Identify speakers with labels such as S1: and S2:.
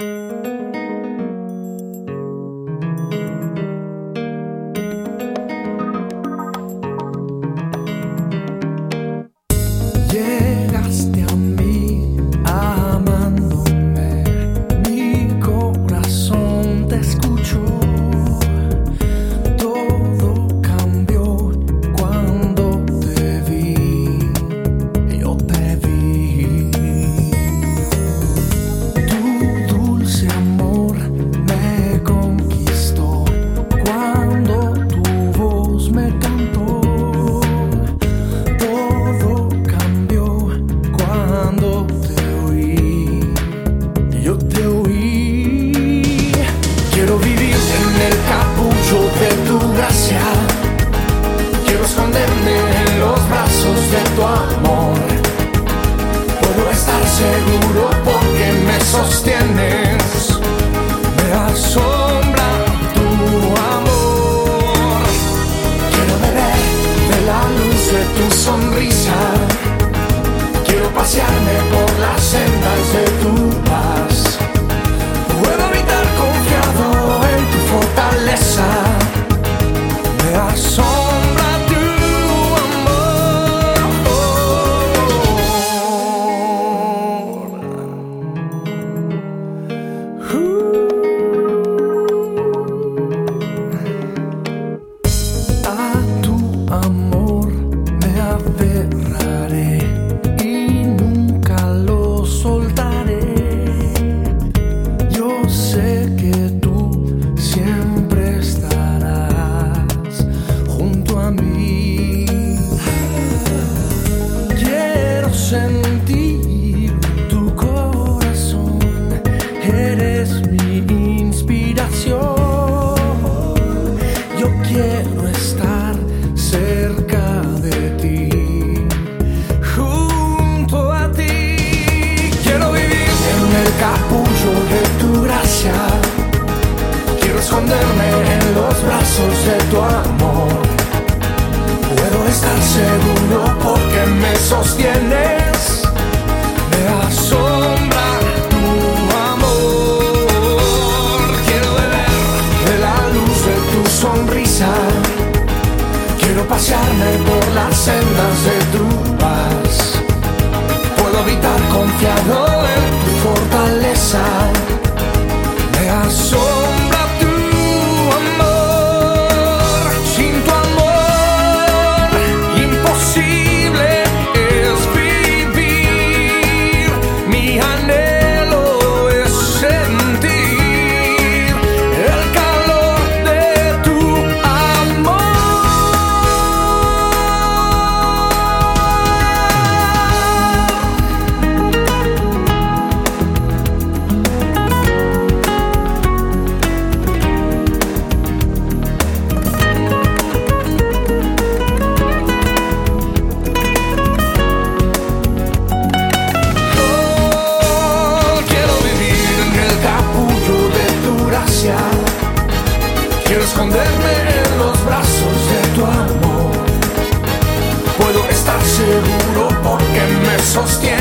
S1: Música capullo de tu gracia. Quiero esconderme en los brazos de tu amor. Puedo estar seguro porque me sostienes. Me asombra tu amor. Quiero beber de la luz de tu sonrisa. Quiero pasearme por sé que tú siempre estarás junto a mí. Quiero sentir tu corazón, eres mi inspiración. Yo quiero estar cerca seguro porque me sostienes. Me asombra tu amor. Quiero beber de la luz de tu sonrisa. Quiero pasearme por las sendas de esos tiempos.